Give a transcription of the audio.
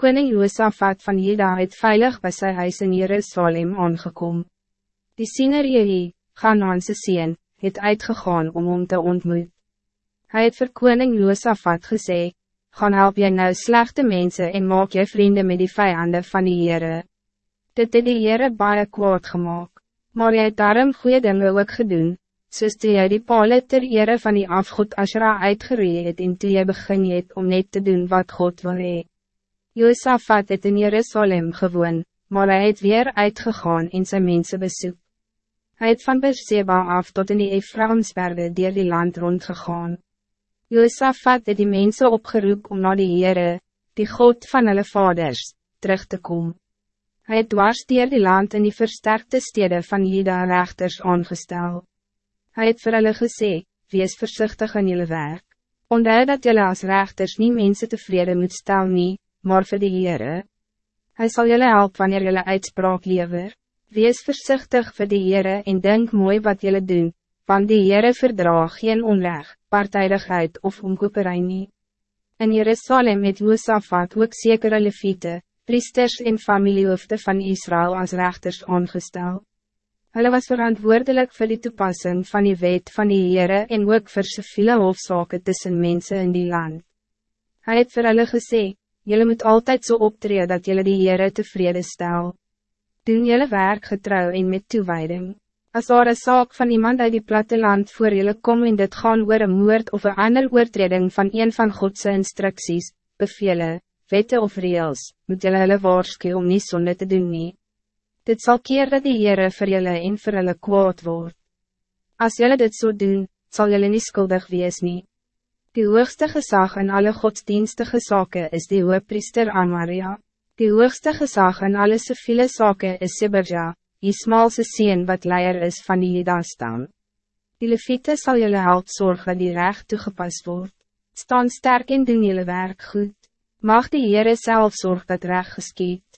Koning Josafat van Juda het veilig bij sy huis in Jerusalem aangekom. Die siener Jehi, Ganaanse sien, het uitgegaan om hom te ontmoet. Hij het vir koning Josafat gesê, gaan help jy nou slechte mensen en maak jy vrienden met die vijanden van die Heere. Dit het die Heere baie kwaad gemaakt, maar jy het daarom goeie dinge ook gedoen, soos toe jy die pale ter Heere van die afgod Ashra uitgeroeid het en toe jy begin het om net te doen wat God wil hee. Josafat het in Jerusalem gewoon, maar hij het weer uitgegaan in zijn mensen bezoek. Hij het van Berseba af tot in die Ephraimsberge dier die land rondgegaan. Josafat het die mensen opgeroep om naar die Heere, die God van hulle vaders, terug te komen. Hij het dwars dier die land in die versterkte steden van Juda rechters aangestel. Hij het vir hulle gesê, wees voorzichtig in jullie werk. Onthou dat jullie als rechters niet mensen tevreden moet stel nie, maar voor de Heere. Hij zal jullie helpen wanneer jullie uitspraak lever. Wees voorzichtig voor de Heere en denk mooi wat jullie doen, want die Heere verdraag geen onrecht, partijdigheid of omkoeperij nie. In Jerusalem het Josafat ook zekere leviete, priesters en familiehoofde van Israël als rechters aangestel. Hulle was verantwoordelijk voor die toepassing van die wet van die Heere en ook vir civiele hofzake tussen mensen in die land. Hij het vir hulle gesê, Jullie moet altijd zo so optreden dat jullie die Heere tevreden stel. Doen jullie werk getrouw en met toewijding. Als er een zaak van iemand uit die platteland voor jullie kom en dit gaan oor een moord of een ander oortreding van een van Godse instructies, bevelen, wette of reels, moet jullie hulle waarschuwen om niet zonde te doen nie. Dit zal keer dat die Heere vir jullie en vir hulle kwaad word. Als jullie dit zo so doen, zal jullie niet schuldig wees nie. Die hoogste gezag in alle godsdienstige zaken is die hoogpriester Amaria. Die hoogste gezag in alle civiele zaken is Siberja, die smalse sien wat leier is van die Jidastan. Die leviete sal jullie help zorg dat die recht toegepast wordt. Staan sterk en doen jullie werk goed. Mag die Heere zelf zorg dat recht geskiet.